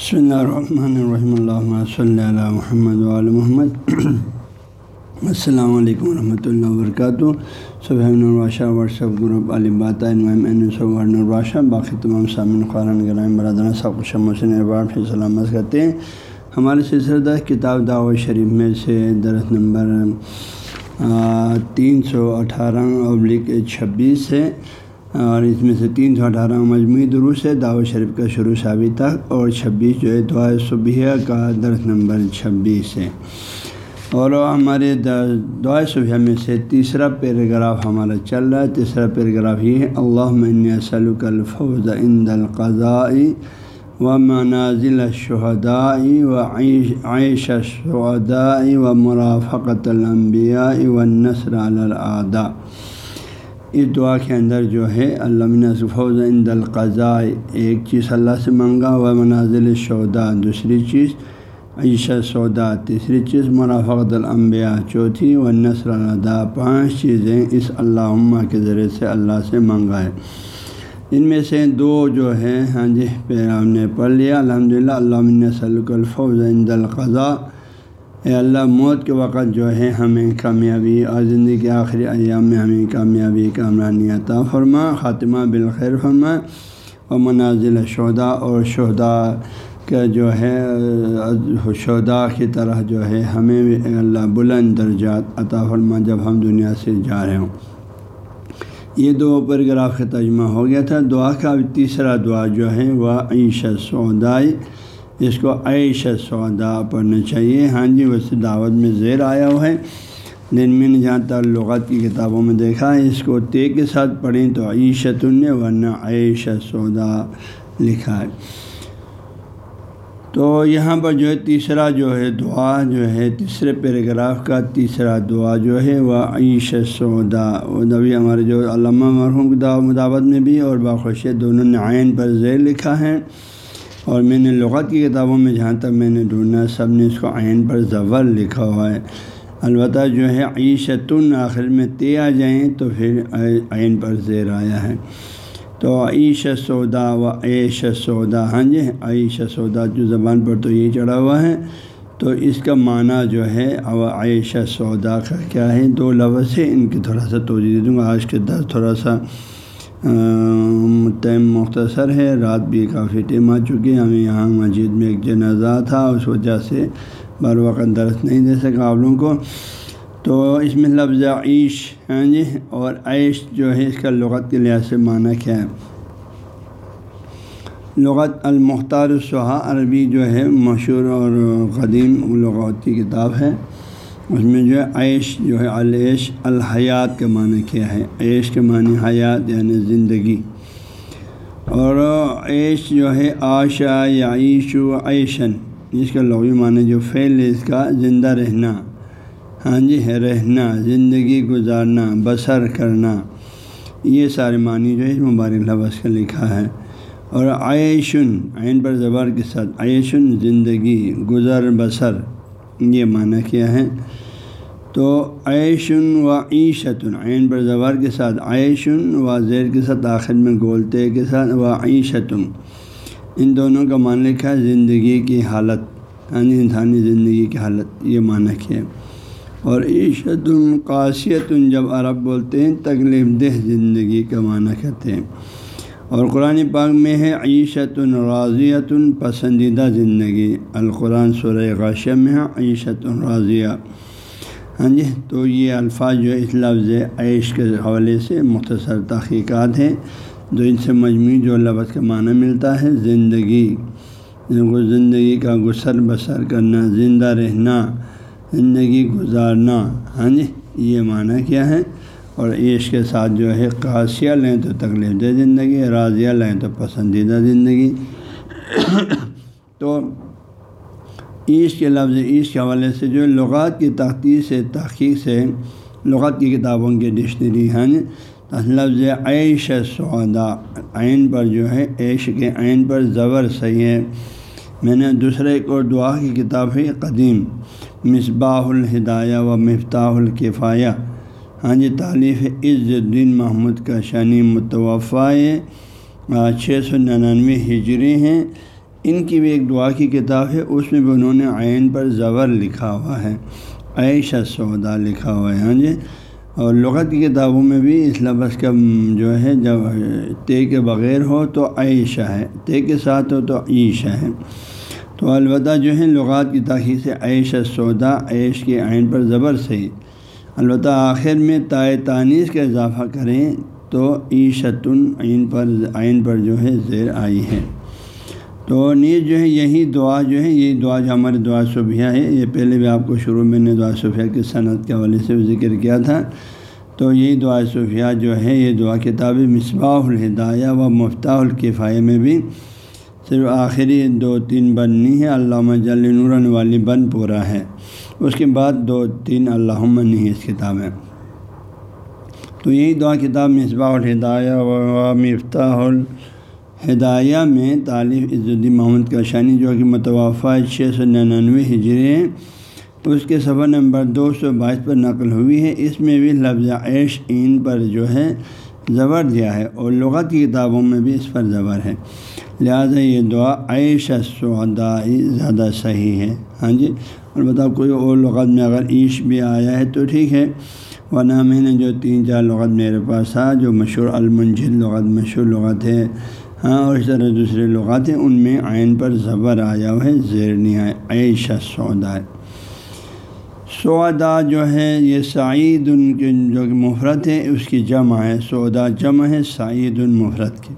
بسم اللہ الرحمن الرحمۃ اللہ صلی اللہ محمد علیہ محمد السلام علیکم ورحمۃ اللہ وبرکاتہ صبح نرواشہ واٹس ایپ گروپ علبات نرواشہ باقی تمام سامعین خارن گرائم برادران سب کچھ محسن ابارڈ سے سلامت کرتے ہیں ہمارے سلسلہ کتاب دعوت شریف میں سے درخت نمبر تین سو اٹھارہ ابلک چھبیس ہے اور اس میں سے تین سو اٹھارہ مجموعی دروس ہے دعوت شریف کا شروع شابی تک اور چھبیس جو ہے، دعا صبح کا درخت نمبر چھبیس ہے۔ اور ہمارے دعا صبح میں سے تیسرا پیراگراف ہمارا چل رہا ہے۔ تیسرا پیراگراف یہ ہے اللہ من سلک الفوز عند القضاء و منازل شہدائی و عیش شہدائی و مرافقت الانبیاء و نثر العدا اس دعا کے اندر جو ہے، اللہ فوز عند القضاء، ایک چیز اللہ سے منگا و منازل شودا دوسری چیز عیشہ سودا تیسری چیز مرافقت الانبیاء، چوتھی و نثر الادا پانچ چیزیں اس اللہ کے ذریعے سے اللہ سے منگا ہے۔ ان میں سے دو جو ہے ہاں جی پہ ہم نے پڑھ لیا الحمد للہ اللہ سلک الفوز عند القضاء اے اللہ، موت کے وقت جو ہے ہمیں کامیابی اور زندگی کے آخری ایام میں ہمیں کامیابی کامرانی عطا فرما، خاتمہ بالخیر فرما و منازل شہدا اور شہدا کا جو ہے شہدا کی طرح جو ہے ہمیں بھی اللہ بلند درجات عطا فرما جب ہم دنیا سے جا رہے ہوں۔ یہ دو پیراگراف کا ترجمہ ہو گیا تھا۔ دعا کا تیسرا دعا جو ہے وہ عیشہ سودائی اس کو عیش سودا پڑھنا چاہیے۔ ہاں جی ویسے دعوت میں زیر آیا ہوا ہے۔ دن میں نے جہاں تک لغت کی کتابوں میں دیکھا ہے اس کو تے کے ساتھ پڑھیں تو عیشت نے ورنہ عیش سودا لکھا ہے۔ تو یہاں پر جو ہے تیسرا جو ہے دعا جو ہے، تیسرے پیراگراف کا تیسرا دعا جو ہے، وہ عیش سودا۔ وہ نبی ہمارے جو علامہ مرحوم مداوت میں بھی اور باخوش دونوں نے عین پر زیر لکھا ہے۔ اور میں نے لغت کی کتابوں میں جہاں تک میں نے ڈھونڈا سب نے اس کو عین پر زبر لکھا ہوا ہے۔ البتہ جو ہے، عیشتن آخر میں تے آ جائیں تو پھر عین پر زیر آیا ہے۔ تو عیش سودا و عیش سودا ہاں جی عیش سودا جو زبان پر تو یہ چڑھا ہوا ہے۔ تو اس کا معنی جو ہے، او عیش سودا کا کیا ہے؟ دو لفظ ہے ان کی تھوڑا سا توجہ دے دوں گا۔ آج کے درد تھوڑا سا ٹائم مختصر ہے، رات بھی کافی ٹائم آ چکی ہے ہمیں یہاں مسجد میں ایک جنازہ تھا، اس وجہ سے بر وقت درس نہیں دے سکا آپ لوگوں کو۔ تو اس میں لفظ عیش ہیں جی اور عیش جو ہے، اس کا لغت کے لحاظ سے معنی کیا ہے۔ لغت المختار الصحا عربی جو ہے، مشہور اور قدیم لغاتی کتاب ہے۔ اس میں جو ہے عیش جو ہے العیش الحیات کا معنی کیا ہے؟ عیش کے معنی حیات یعنی زندگی۔ اور عیش جو ہے آشا یا عیش و عیشن اس کا لغوی معنی جو فعل ہے، اس کا زندہ رہنا۔ ہاں جی ہے رہنا، زندگی گزارنا، بسر کرنا۔ یہ سارے معنی جو ہے مبارک لفظ کا لکھا ہے۔ اور عیشن، عین پر زبر کے ساتھ، عیشن زندگی، گزر بسر۔ یہ معنی کیا ہے؟ تو عیشن و عیشتن، عین پر زبر کے ساتھ عیشن و زیر کے ساتھ آخر میں گولتے کے ساتھ و عیشتن۔ ان دونوں کا معنی لکھا ہے زندگی کی حالت یعنی انسانی زندگی کی حالت، یہ معنی کیا اور عیشت قاصیت جب عرب بولتے ہیں، تکلیف دہ زندگی کا معنی کہتے ہیں۔ اور قرآن پاک میں ہے عیشت الراضیت پسندیدہ زندگی۔ القرآن سورہ غاشہ میں ہے عیشت الراضیہ ہاں جی تو یہ الفاظ جو اس لفظ عیش کے حوالے سے مختصر تحقیقات ہیں، جو ان سے مجموعی جو لفظ کا معنی ملتا ہے، زندگی۔ یعنی زندگی کا گسر بسر کرنا، زندہ رہنا، زندگی گزارنا۔ ہاں جی یہ معنی کیا ہے؟ اور عیش کے ساتھ جو ہے قاسیہ لیں تو تکلیف دہ زندگی، راضیہ لیں تو پسندیدہ زندگی۔ تو عیش کے لفظ عیش کے حوالے سے جو لغات کی تحقیق سے تحقیق سے لغات کی کتابوں کی ڈکشنری ہیں۔ لفظ عیش سودا عین پر جو ہے، عیش کے عین پر زبر صحیح ہے۔ میں نے دوسرے ایک اور دعا کی کتاب ہے، قدیم، مصباح الہدایہ و مفتاح الکفایہ۔ ہاں جی تعلیف عز الدین محمود کا شانی متوفع چھ سو ننانوے ہجری ہیں۔ ان کی بھی ایک دعا کی کتاب ہے، اس میں بھی انہوں نے عین پر زبر لکھا ہوا ہے۔ عیش سودا لکھا ہوا ہے ہاں جی۔ اور لغت کی کتابوں میں بھی اس لفظ کا جو ہے، جب تے کے بغیر ہو تو عیشہ ہے، تے کے ساتھ ہو تو عیشہ ہے۔ تو البتہ جو ہے، لغات کی تاخیر سے عیش سودا عیش کے عین پر زبر سے البتہ آخر میں تائے تانیس کا اضافہ کریں تو عیشتن عین پر عین پر جو ہے زیر آئی ہے۔ تو نیز جو ہے یہی دعا جو ہے، یہی دعا جو ہماری دعا صبح ہے، یہ پہلے بھی آپ کو شروع میں نے دعا صوفیہ کی صنعت کے حوالے سے ذکر کیا تھا۔ تو یہی دعا صوفیہ جو ہے، یہ دعا کتاب مصباح الہدایہ و مفتاح الکفایہ میں بھی صرف آخری دو تین بننی ہے، علامہ جل نورن والی بن پورا ہے۔ اس کے بعد دو تین اللہ نہیں اس کتاب میں۔ تو یہی دعا کتاب مصباح الہدایہ و مفتاح ال ہدایہ میں طالب عز الدین محمد کاشانی جو کہ متوفع چھ سو ننانوے ہجری ہے، اس کے صفحہ نمبر دو سو بائیس پر نقل ہوئی ہے۔ اس میں بھی لفظ عیش این پر جو ہے زبر دیا ہے اور لغت کی کتابوں میں بھی اس پر زبر ہے۔ لہٰذا یہ دعا عیش سعدائی زیادہ صحیح ہے۔ ہاں جی؟ اور بتاؤ کوئی اور لغت میں اگر عیش بھی آیا ہے تو ٹھیک ہے۔ ورنہ میں نے جو تین چار لغت میرے پاس تھا جو مشہور المنجد لغت، مشہور لغت ہے ہاں اور اس طرح دوسرے لغات ہیں، ان میں عین پر زبر آیا ہوا ہے، زیر ہے عیشہ سودا ہے۔ سودا جو ہے، یہ سعید ان کے جو کہ مفرت ہے اس کی جمع ہے، سودا جمع ہے، سعید المفرت کی۔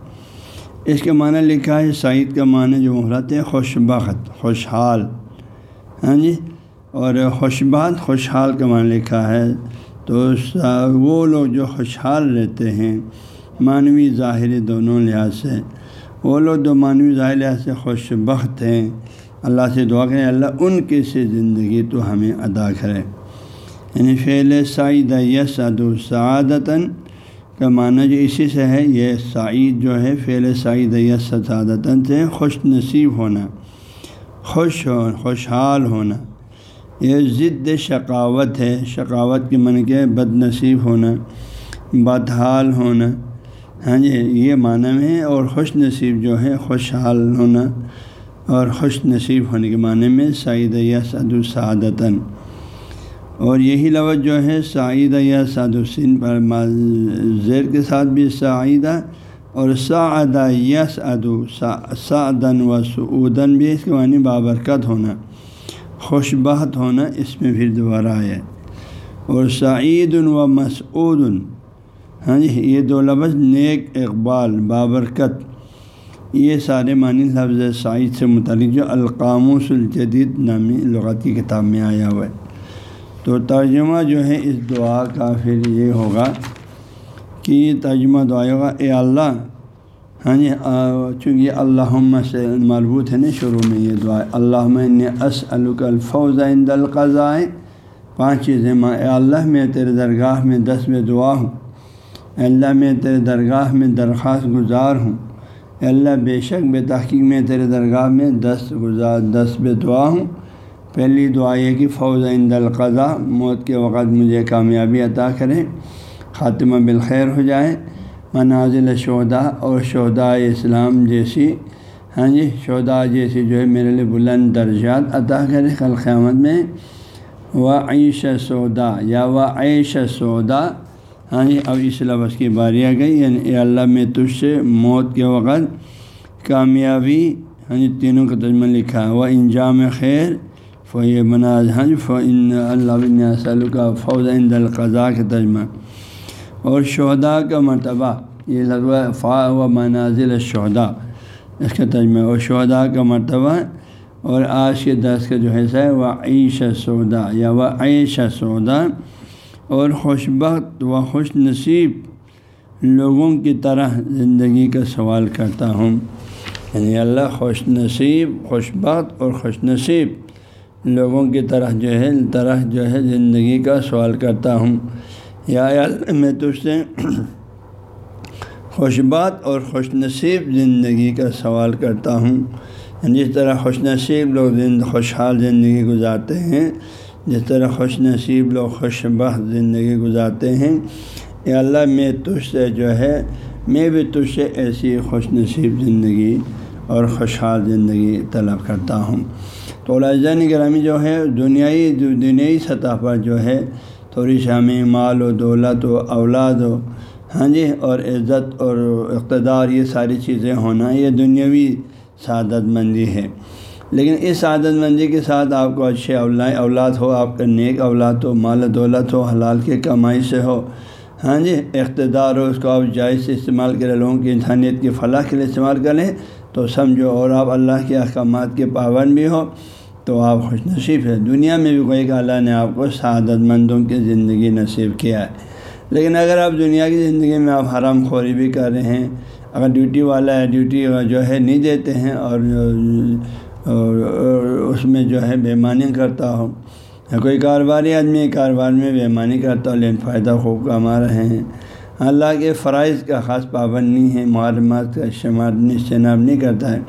اس کے معنی لکھا ہے، سعید کا معنی جو مفرت ہے خوش بخت خوشحال۔ ہاں جی؟ اور خوشبات خوشحال کا معنی لکھا ہے۔ تو وہ لوگ جو خوشحال رہتے ہیں معنوی ظاہری دونوں لحاظ سے۔ وہ لوگ جو معنوی ظاہر لحاظ سے خوش بخت ہیں، اللہ سے دعا کریں، اللہ ان کی سے زندگی تو ہمیں ادا کرے۔ یعنی فعل سعید یس ادو سعادتاً، کا معنی جو اسی سے ہے، یہ سعید جو ہے، فعل سعید یس سعادتاً سے خوش نصیب ہونا۔ خوش ہو، خوشحال ہونا۔ یہ ضد شقاوت ہے۔ شقاوت کی من کے بد نصیب ہونا، بدحال ہونا۔ ہاں جی یہ معنی میں اور خوش نصیب جو ہے، خوشحال ہونا۔ اور خوش نصیب ہونے کے معنی میں سعید یا سعد السعادتاً اور یہی لفظ جو ہے، سعید یا سعد السن پر زیر کے ساتھ بھی سعیدہ اور سعدہ یس ادو سعدن و سعودن بھی اس کے معنی بابرکت ہونا خوش بہت ہونا اس میں پھر دوبارہ آیا اور سعید و مسعود ہاں جی یہ دو لفظ نیک اقبال، بابرکت، یہ سارے معنی لفظ سائد سے متعلق جو القاموس الجدید نامی لغت کی کتاب میں آیا ہوا ہے۔ تو ترجمہ جو ہے اس دعا کا پھر یہ ہوگا کہ یہ ترجمہ دعا ہوگا اے اللہ ہاں جی چونکہ اللہ سے مربوط ہے نا شروع میں یہ دعا اللہ میں اس الفوز عند القضائے پانچ چیزیں ماں اے اللہ، میں تیرے درگاہ میں دس میں دعا ہوں اللہ، میں تیرے درگاہ میں درخواست گزار ہوں اللہ، بے شک، بے تحقیق، میں تیرے درگاہ میں دس گزار، دس بے دعا ہوں۔ پہلی دعا یہ کہ فوج عند القضا موت کے وقت مجھے کامیابی عطا کرے خاتمہ بالخیر ہو جائے، منازل شہدا اور شہدا اسلام جیسی ہاں جی شہدا جیسی جو ہے میرے لیے بلند درجات عطا کرے کل قیامت میں۔ و عیش سودا یا و عیش سودا ہاں جی اب اس لفظ کی باری آ گئی یعنی اے اللہ میں تجھ سے موت کے وقت کامیابی ہاں جی تینوں کا تجمہ لکھا وہ انجام خیر فوی مناظ ہاں جی ان اللہ کا فوج عند القضاء کا تجمہ اور شہدا کا مرتبہ، یہ لفظ فا و منازل شہدا اس کا تجمہ اور شہدا کا مرتبہ، اور آج کے دس کا جو حصہ ہے وہ عیش سودا یا وہ عیش سودا اور خوش بخت و خوش نصیب لوگوں کی طرح زندگی کا سوال کرتا ہوں۔ یعنی اللہ خوش نصیب خوش بخت اور خوش نصیب لوگوں کی طرح جو ہے، طرح جو ہے زندگی کا سوال کرتا ہوں۔ یا میں تجھ سے خوش بات اور خوش نصیب زندگی کا سوال کرتا ہوں۔ یعنی جس طرح خوش نصیب لوگ خوشحال زندگی گزارتے ہیں، جس طرح خوش نصیب لوگ خوش بخت زندگی گزارتے ہیں، اے اللہ میں تجھ سے جو ہے، میں بھی تجھ سے ایسی خوش نصیب زندگی اور خوشحال زندگی طلب کرتا ہوں۔ تو الجین گرامی جو ہے، دنیائی دنیائی سطح پر جو ہے تھوڑی سی ہمیں مال و دولت و اولاد و ہاں جی اور عزت اور اقتدار، یہ ساری چیزیں ہونا یہ دنیاوی سعادت مندی ہے۔ لیکن اس سعادت مندی کے ساتھ آپ کو اچھے اولاد ہو، آپ کا نیک اولاد ہو، مال دولت ہو، حلال کے کمائی سے ہو ہاں جی اقتدار ہو، اس کو آپ جائز سے استعمال کریں، لوگوں کی انسانیت کی فلاح کے لیے استعمال کریں، تو سمجھو، اور آپ اللہ کے احکامات کے پابند بھی ہو۔ تو آپ خوش نصیب ہے دنیا میں بھی کوئی کہ اللہ نے آپ کو سعادت مندوں کی زندگی نصیب کیا ہے۔ لیکن اگر آپ دنیا کی زندگی میں آپ حرام خوری بھی کر رہے ہیں، اگر ڈیوٹی والا ہے ڈیوٹی جو ہے نہیں دیتے ہیں اور اس میں جو ہے بےمانی کرتا ہو کوئی کاروباری آدمی کاروبار میں بےمانی کرتا ہو، لیکن فائدہ خوب کما رہے ہیں۔ اللہ کے فرائض کا خاص پابند نہیں ہے، معلومات کا شمار اجتناب نہیں کرتا ہے۔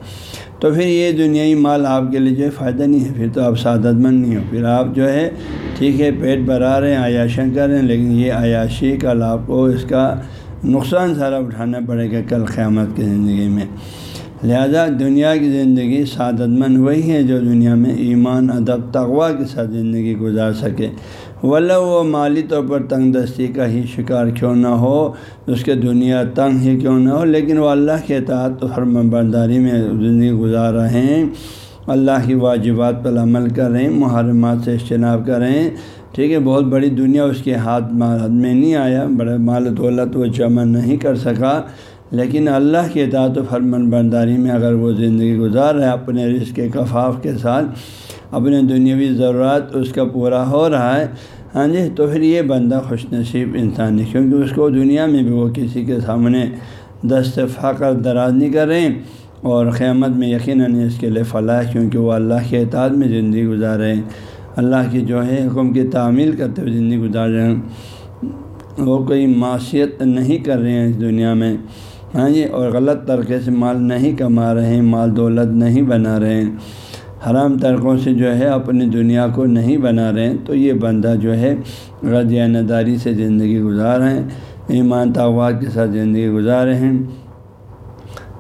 تو پھر یہ دنیائی مال آپ کے لیے جو ہے فائدہ نہیں ہے، پھر تو آپ سعادت مند نہیں ہو۔ پھر آپ جو ہے، ٹھیک ہے، پیٹ بھرا رہے ہیں عیاشیں کر رہے ہیں، لیکن یہ عیاشی کل آپ کو اس کا نقصان سارا اٹھانا پڑے گا کل قیامت کی زندگی میں۔ لہذا دنیا کی زندگی سعادت مند وہی ہے جو دنیا میں ایمان، ادب تغوا کے ساتھ زندگی گزار سکے۔ ولہ وہ مالی طور پر تنگ دستی کا ہی شکار کیوں نہ ہو، اس کے دنیا تنگ ہی کیوں نہ ہو، لیکن وہ اللہ کے اطاعت فرم برداری میں زندگی گزار رہے ہیں اللہ کی واجبات پر عمل کر رہے ہیں محرمات سے اجتناب کر رہے ہیں ٹھیک ہے، بہت بڑی دنیا اس کے ہاتھ میں نہیں آیا بڑے مال دولت وہ جمع نہیں کر سکا۔ لیکن اللہ کے اطاعت و فرمن برداری میں اگر وہ زندگی گزار رہا ہے اپنے رزق کے کفاف کے ساتھ، اپنے دنیاوی ضروریات اس کا پورا ہو رہا ہے ہاں جی تو پھر یہ بندہ خوش نصیب انسان ہے، کیونکہ اس کو دنیا میں بھی وہ کسی کے سامنے دست فاقر دراز نہیں کر رہے ہیں اور قیامت میں یقیناً اس کے لیے فلاح کیونکہ وہ اللہ کے اعتعاد میں زندگی گزار رہے ہیں۔ اللہ کی جو ہے حکم کی تعمیل کرتے ہوئے زندگی گزار رہے ہیں۔ وہ کوئی معاشیت نہیں کر رہے ہیں اس دنیا میں۔ ہاں جی اور غلط طریقے سے مال نہیں کما رہے ہیں، مال دولت نہیں بنا رہے ہیں۔ حرام طرقوں سے جو ہے اپنی دنیا کو نہیں بنا رہے ہیں۔ تو یہ بندہ جو ہے غدیہ نداری سے زندگی گزار رہے ہیں، ایمان طاوات کے ساتھ زندگی گزار رہے ہیں،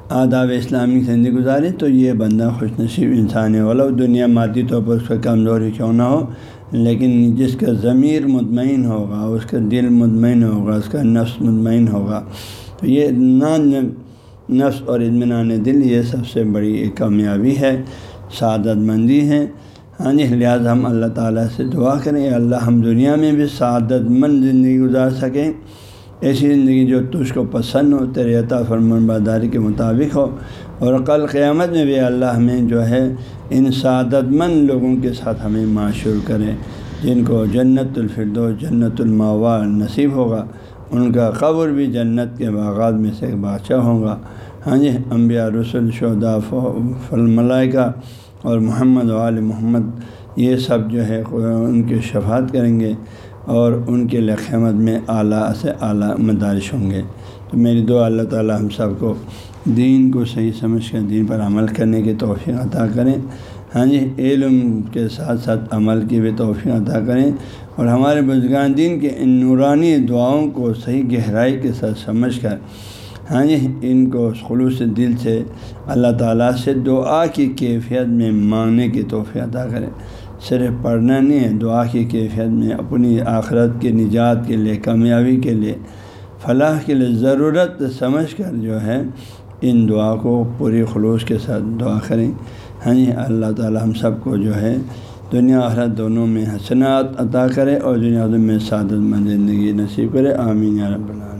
آداب اسلامی زندگی گزارے تو یہ بندہ خوش نصیب انسان ہے۔ والا دنیا مادی طور پر اس کا کمزوری کیوں نہ ہو، لیکن جس کا ضمیر مطمئن ہوگا، اس کا دل مطمئن ہوگا، اس کا نفس مطمئن ہوگا۔ تو یہ نان نفس اور اطمینان دل یہ سب سے بڑی کامیابی ہے، سعادت مندی ہے۔ ہاں جی لہٰذا ہم اللہ تعالیٰ سے دعا کریں اللہ ہم دنیا میں بھی سعادت مند زندگی گزار سکیں۔ ایسی زندگی جو تجھ کو پسند ہو، تیرے عطا فرمان برداری کے مطابق ہو۔ اور کل قیامت میں بھی اللہ ہمیں جو ہے ان سعادت مند لوگوں کے ساتھ ہمیں معاشر کرے، جن کو جنت الفردو جنت الماوا نصیب ہوگا۔ ان کا قبر بھی جنت کے باغات میں سے ایک بادشاہ ہوگا ہاں جی انبیاء رسول شہدا فل ملائکہ اور محمد وال محمد، یہ سب جو ہے ان کی شفاعت کریں گے اور ان کے لقمت میں اعلیٰ سے اعلیٰ مدارش ہوں گے۔ تو میری دعا اللہ تعالیٰ ہم سب کو دین کو صحیح سمجھ کر دین پر عمل کرنے کی توفیق عطا کریں۔ ہاں جی علم کے ساتھ ساتھ عمل کی بھی توفیق عطا کریں۔ اور ہمارے بزرگان دین کے ان نورانی دعاؤں کو صحیح گہرائی کے ساتھ سمجھ کر ہاں جی ان کو خلوص دل سے اللہ تعالیٰ سے دعا کی کیفیت میں مانگنے کی توفیع ادا کرے۔ صرف پڑھنا نہیں ہے، دعا کی کیفیت میں اپنی آخرت کے نجات کے لیے، کامیابی کے لیے، فلاح کے لیے ضرورت سمجھ کر جو ہے ان دعا کو پوری خلوص کے ساتھ دعا کریں۔ ہاں جی اللہ تعالیٰ ہم سب کو جو ہے دنیا آخرت دونوں میں حسنات عطا کرے اور دنیا میں سعادت مند زندگی نصیب کرے۔ آمین یا رب العالمین۔